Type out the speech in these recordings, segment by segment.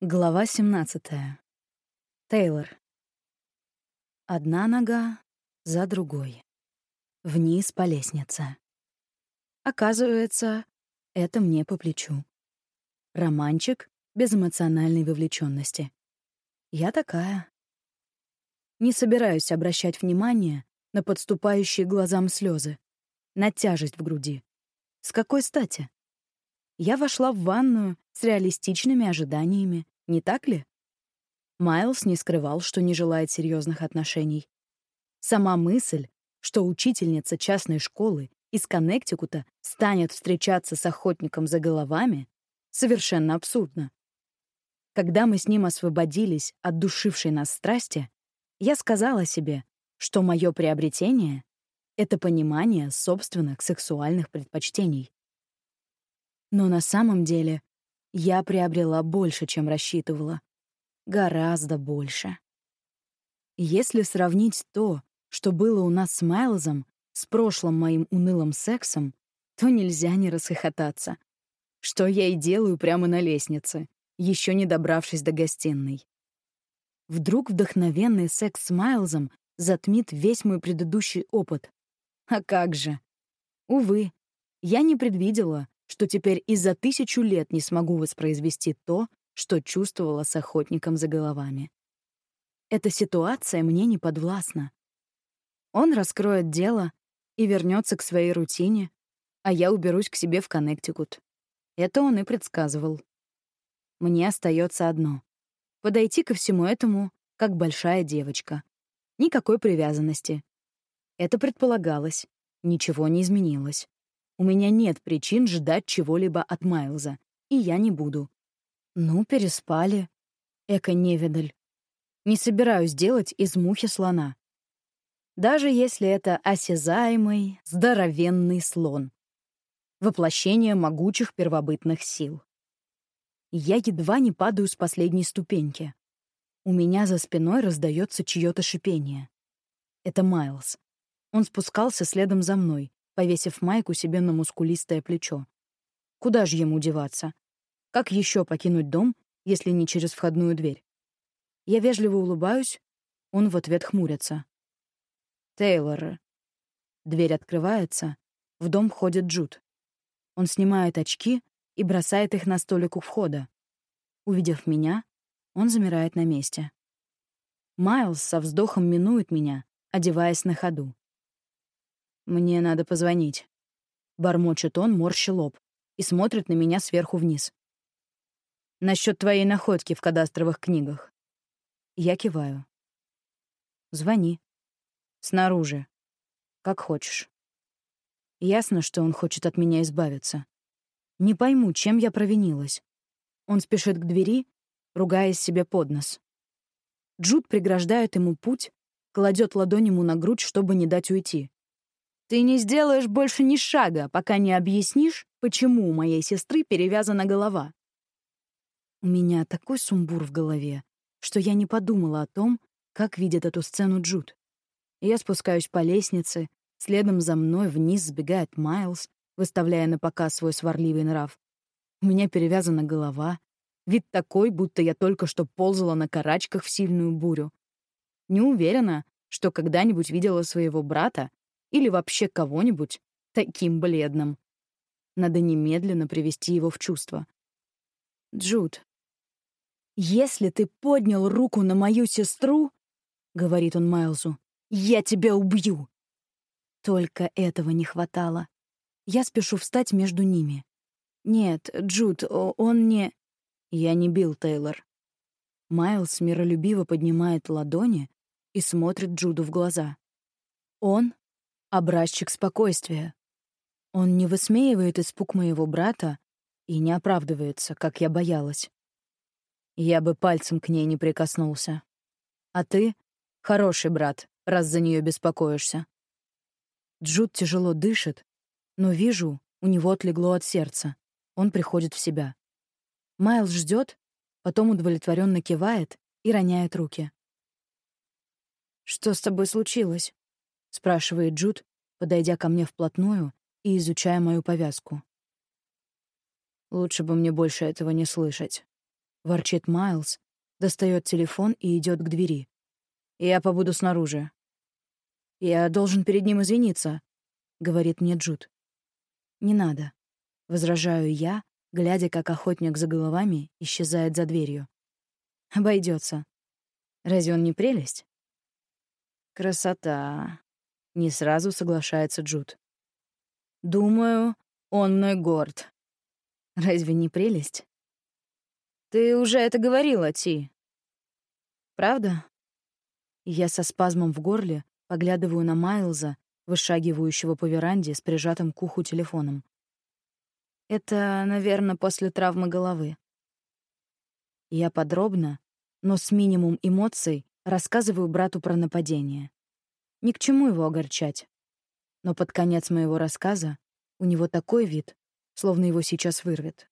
Глава 17. Тейлор. Одна нога за другой. Вниз по лестнице. Оказывается, это мне по плечу. Романчик без эмоциональной вовлеченности. Я такая. Не собираюсь обращать внимание на подступающие глазам слезы, на тяжесть в груди. С какой стати? Я вошла в ванную с реалистичными ожиданиями, не так ли? Майлз не скрывал, что не желает серьезных отношений. Сама мысль, что учительница частной школы из Коннектикута станет встречаться с охотником за головами, совершенно абсурдна. Когда мы с ним освободились от душившей нас страсти, я сказала себе, что мое приобретение — это понимание собственных сексуальных предпочтений. Но на самом деле я приобрела больше, чем рассчитывала. Гораздо больше. Если сравнить то, что было у нас с Майлзом, с прошлым моим унылым сексом, то нельзя не расхохотаться. Что я и делаю прямо на лестнице, еще не добравшись до гостиной. Вдруг вдохновенный секс с Майлзом затмит весь мой предыдущий опыт. А как же? Увы, я не предвидела, что теперь и за тысячу лет не смогу воспроизвести то, что чувствовала с охотником за головами. Эта ситуация мне не подвластна. Он раскроет дело и вернется к своей рутине, а я уберусь к себе в Коннектикут. Это он и предсказывал. Мне остается одно — подойти ко всему этому, как большая девочка. Никакой привязанности. Это предполагалось. Ничего не изменилось. У меня нет причин ждать чего-либо от Майлза, и я не буду. Ну, переспали. Эко-невидаль. Не собираюсь делать из мухи слона. Даже если это осязаемый, здоровенный слон. Воплощение могучих первобытных сил. Я едва не падаю с последней ступеньки. У меня за спиной раздается чье-то шипение. Это Майлз. Он спускался следом за мной, повесив майку себе на мускулистое плечо. Куда же ему деваться? Как еще покинуть дом, если не через входную дверь? Я вежливо улыбаюсь, он в ответ хмурится. «Тейлор». Дверь открывается, в дом входит Джуд. Он снимает очки и бросает их на столик у входа. Увидев меня, он замирает на месте. Майлз со вздохом минует меня, одеваясь на ходу. «Мне надо позвонить». Бормочет он, морщи лоб, и смотрит на меня сверху вниз. «Насчет твоей находки в кадастровых книгах». Я киваю. «Звони. Снаружи. Как хочешь». Ясно, что он хочет от меня избавиться. Не пойму, чем я провинилась. Он спешит к двери, ругаясь себе под нос. Джуд преграждает ему путь, кладет ладонь ему на грудь, чтобы не дать уйти. Ты не сделаешь больше ни шага, пока не объяснишь, почему у моей сестры перевязана голова. У меня такой сумбур в голове, что я не подумала о том, как видит эту сцену Джуд. Я спускаюсь по лестнице, следом за мной вниз сбегает Майлз, выставляя на показ свой сварливый нрав. У меня перевязана голова, вид такой, будто я только что ползала на карачках в сильную бурю. Не уверена, что когда-нибудь видела своего брата или вообще кого-нибудь таким бледным. Надо немедленно привести его в чувство. «Джуд, если ты поднял руку на мою сестру, — говорит он Майлзу, — я тебя убью!» Только этого не хватало. Я спешу встать между ними. «Нет, Джуд, он не...» Я не бил Тейлор. Майлз миролюбиво поднимает ладони и смотрит Джуду в глаза. Он образчик спокойствия. Он не высмеивает испуг моего брата и не оправдывается, как я боялась. Я бы пальцем к ней не прикоснулся. А ты — хороший брат, раз за нее беспокоишься. Джуд тяжело дышит, но вижу, у него отлегло от сердца. Он приходит в себя. Майлз ждет, потом удовлетворенно кивает и роняет руки. «Что с тобой случилось?» — спрашивает Джуд, подойдя ко мне вплотную и изучая мою повязку. Лучше бы мне больше этого не слышать. ворчит Майлз, достает телефон и идет к двери. «Я побуду снаружи». «Я должен перед ним извиниться», — говорит мне Джуд. «Не надо», — возражаю я, глядя, как охотник за головами исчезает за дверью. Обойдется. Разве он не прелесть? Красота. Не сразу соглашается Джуд. Думаю, он мой горд. Разве не прелесть? Ты уже это говорила, Ти. Правда? Я со спазмом в горле поглядываю на Майлза, вышагивающего по веранде с прижатым к уху телефоном. Это, наверное, после травмы головы. Я подробно, но с минимум эмоций, рассказываю брату про нападение. Ни к чему его огорчать. Но под конец моего рассказа у него такой вид, словно его сейчас вырвет.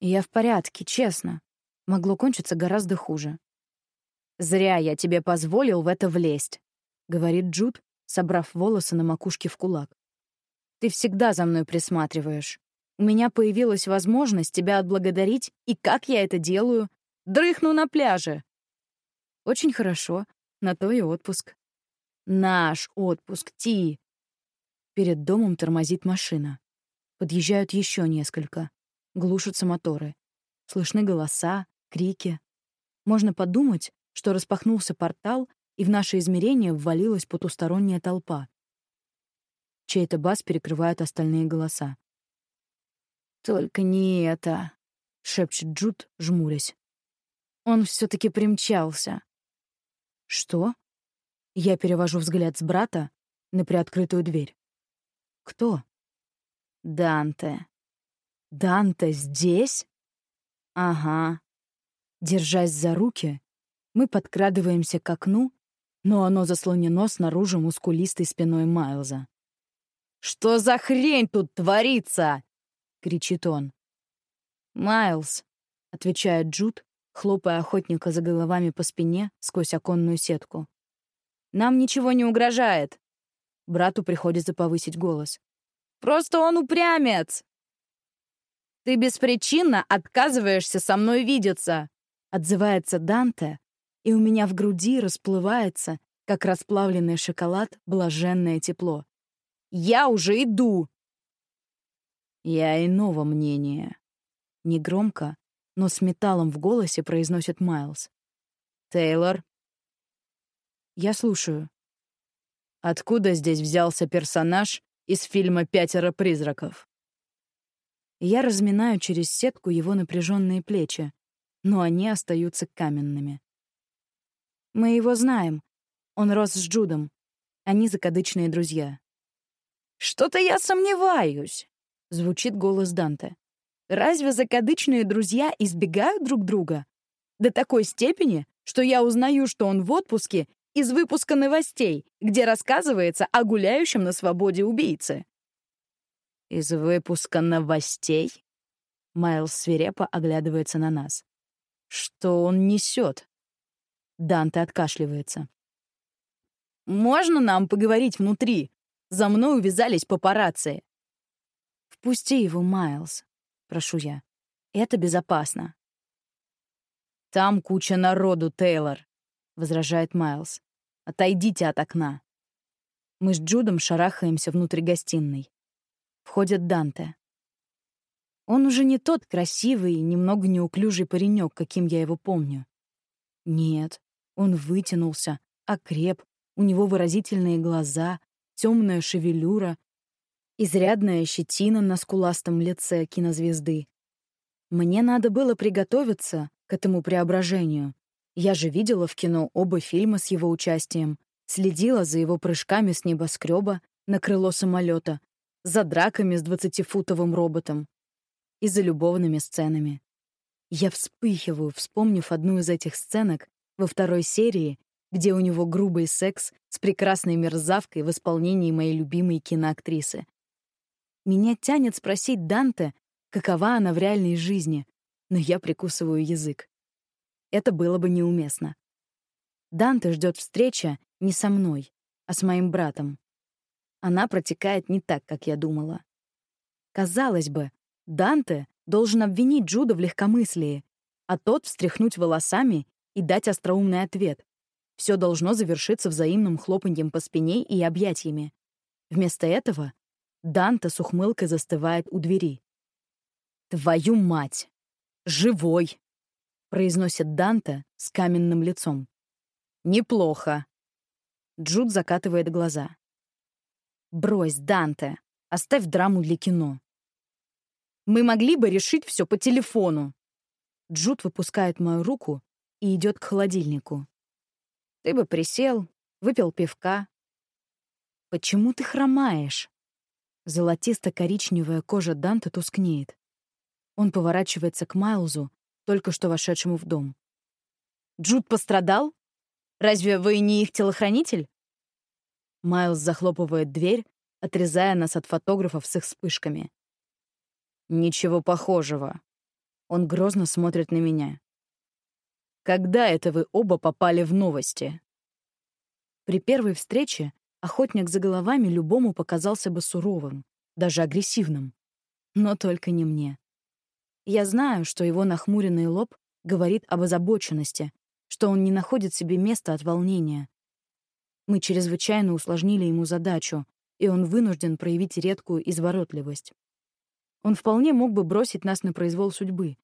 Я в порядке, честно. Могло кончиться гораздо хуже. «Зря я тебе позволил в это влезть», — говорит Джуд, собрав волосы на макушке в кулак. «Ты всегда за мной присматриваешь. У меня появилась возможность тебя отблагодарить, и как я это делаю? Дрыхну на пляже. Очень хорошо, на то и отпуск. Наш отпуск, Ти. Перед домом тормозит машина. Подъезжают еще несколько. Глушатся моторы. Слышны голоса, крики. Можно подумать, что распахнулся портал, и в наше измерение ввалилась потусторонняя толпа. Чей-то бас перекрывает остальные голоса. «Только не это», — шепчет Джуд, жмурясь. Он все таки примчался. «Что?» Я перевожу взгляд с брата на приоткрытую дверь. «Кто?» «Данте». «Данте здесь?» «Ага». Держась за руки, мы подкрадываемся к окну, но оно заслонено снаружи мускулистой спиной Майлза. «Что за хрень тут творится?» — кричит он. «Майлз», — отвечает Джуд, хлопая охотника за головами по спине сквозь оконную сетку. «Нам ничего не угрожает». Брату приходится повысить голос. «Просто он упрямец!» «Ты беспричинно отказываешься со мной видеться!» Отзывается Данте, и у меня в груди расплывается, как расплавленный шоколад, блаженное тепло. «Я уже иду!» «Я иного мнения». Негромко, но с металлом в голосе произносит Майлз. «Тейлор?» «Я слушаю». «Откуда здесь взялся персонаж из фильма «Пятеро призраков»?» Я разминаю через сетку его напряженные плечи, но они остаются каменными. «Мы его знаем. Он рос с Джудом. Они закадычные друзья». «Что-то я сомневаюсь», — звучит голос Данте. «Разве закадычные друзья избегают друг друга? До такой степени, что я узнаю, что он в отпуске из выпуска новостей, где рассказывается о гуляющем на свободе убийце». «Из выпуска новостей?» Майлз свирепо оглядывается на нас. «Что он несет?» Данте откашливается. «Можно нам поговорить внутри? За мной увязались папарацци. «Впусти его, Майлз», — прошу я. «Это безопасно». «Там куча народу, Тейлор», — возражает Майлз. «Отойдите от окна». Мы с Джудом шарахаемся внутрь гостиной. Входит Данте. Он уже не тот красивый и немного неуклюжий паренек, каким я его помню. Нет, он вытянулся, окреп, у него выразительные глаза, темная шевелюра, изрядная щетина на скуластом лице кинозвезды. Мне надо было приготовиться к этому преображению. Я же видела в кино оба фильма с его участием, следила за его прыжками с небоскреба на крыло самолета, за драками с двадцатифутовым роботом и за любовными сценами. Я вспыхиваю, вспомнив одну из этих сценок во второй серии, где у него грубый секс с прекрасной мерзавкой в исполнении моей любимой киноактрисы. Меня тянет спросить Данте, какова она в реальной жизни, но я прикусываю язык. Это было бы неуместно. Данте ждет встреча не со мной, а с моим братом. Она протекает не так, как я думала. Казалось бы, Данте должен обвинить Джуда в легкомыслии, а тот встряхнуть волосами и дать остроумный ответ. Все должно завершиться взаимным хлопаньем по спине и объятиями. Вместо этого Данте с ухмылкой застывает у двери. «Твою мать! Живой!» — произносит Данте с каменным лицом. «Неплохо!» Джуд закатывает глаза. «Брось, Данте, оставь драму для кино. Мы могли бы решить все по телефону». Джуд выпускает мою руку и идет к холодильнику. «Ты бы присел, выпил пивка». «Почему ты хромаешь?» Золотисто-коричневая кожа Данте тускнеет. Он поворачивается к Майлзу, только что вошедшему в дом. «Джуд пострадал? Разве вы не их телохранитель?» Майлз захлопывает дверь, отрезая нас от фотографов с их вспышками. «Ничего похожего». Он грозно смотрит на меня. «Когда это вы оба попали в новости?» При первой встрече охотник за головами любому показался бы суровым, даже агрессивным. Но только не мне. Я знаю, что его нахмуренный лоб говорит об озабоченности, что он не находит себе места от волнения. Мы чрезвычайно усложнили ему задачу, и он вынужден проявить редкую изворотливость. Он вполне мог бы бросить нас на произвол судьбы.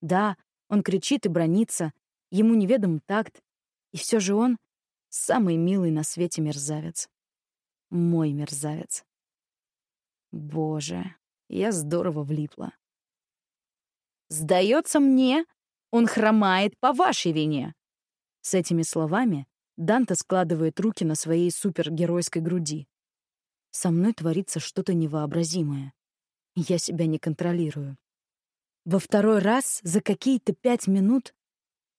Да, он кричит и бронится, ему неведом такт, и все же он — самый милый на свете мерзавец. Мой мерзавец. Боже, я здорово влипла. Сдается мне, он хромает по вашей вине. С этими словами Данте складывает руки на своей супергеройской груди. Со мной творится что-то невообразимое. Я себя не контролирую. Во второй раз за какие-то пять минут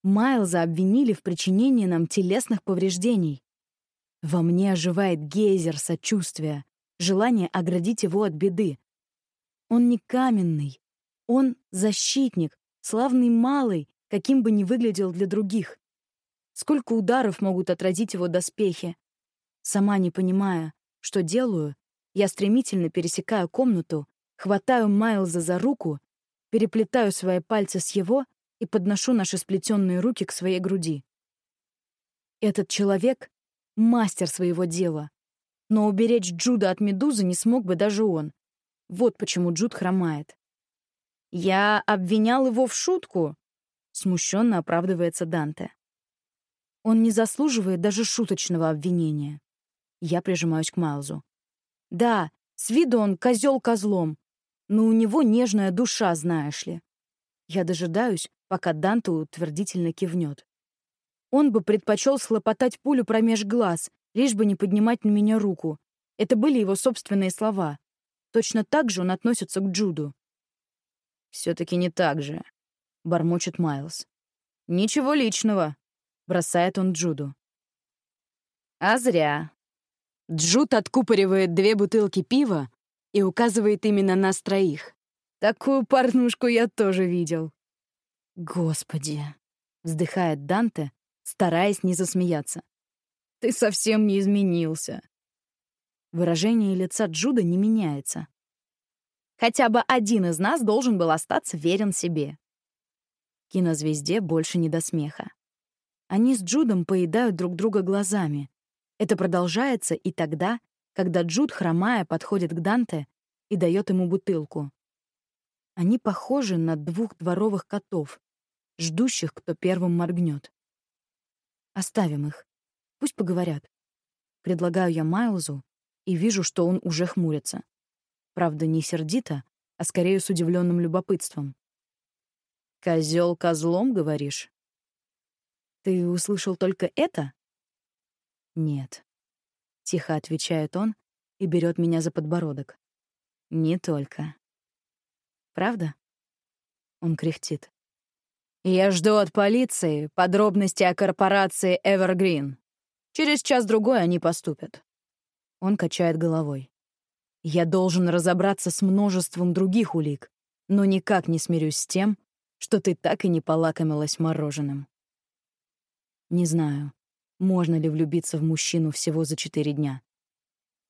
Майлза обвинили в причинении нам телесных повреждений. Во мне оживает гейзер сочувствия, желание оградить его от беды. Он не каменный, он защитник, славный малый, каким бы ни выглядел для других. Сколько ударов могут отразить его доспехи? Сама не понимая, что делаю, я стремительно пересекаю комнату, хватаю Майлза за руку, переплетаю свои пальцы с его и подношу наши сплетенные руки к своей груди. Этот человек — мастер своего дела. Но уберечь Джуда от медузы не смог бы даже он. Вот почему Джуд хромает. «Я обвинял его в шутку», — смущенно оправдывается Данте. Он не заслуживает даже шуточного обвинения. Я прижимаюсь к Майлзу. Да, с виду он козел козлом, но у него нежная душа, знаешь ли. Я дожидаюсь, пока Данте утвердительно кивнет. Он бы предпочел схлопотать пулю промеж глаз, лишь бы не поднимать на меня руку. Это были его собственные слова. Точно так же он относится к Джуду. «Все-таки не так же», — бормочет Майлз. «Ничего личного», — бросает он Джуду. «А зря». Джуд откупоривает две бутылки пива и указывает именно нас троих. Такую порнушку я тоже видел. «Господи!» — вздыхает Данте, стараясь не засмеяться. «Ты совсем не изменился». Выражение лица Джуда не меняется. Хотя бы один из нас должен был остаться верен себе. Кинозвезде больше не до смеха. Они с Джудом поедают друг друга глазами. Это продолжается и тогда, когда Джуд, хромая, подходит к Данте и дает ему бутылку. Они похожи на двух дворовых котов, ждущих, кто первым моргнет. Оставим их. Пусть поговорят. Предлагаю я Майлзу и вижу, что он уже хмурится. Правда, не сердито, а скорее с удивленным любопытством. Козел козлом, говоришь? Ты услышал только это? Нет. Тихо отвечает он и берет меня за подбородок. Не только. Правда? Он кряхтит. Я жду от полиции подробности о корпорации Evergreen. Через час-другой они поступят. Он качает головой. Я должен разобраться с множеством других улик, но никак не смирюсь с тем, что ты так и не полакомилась мороженым. Не знаю, можно ли влюбиться в мужчину всего за четыре дня.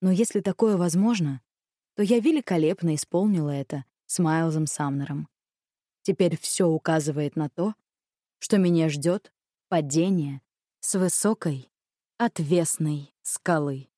Но если такое возможно, то я великолепно исполнила это с Майлзом Самнером. Теперь все указывает на то, что меня ждет падение с высокой, отвесной скалы.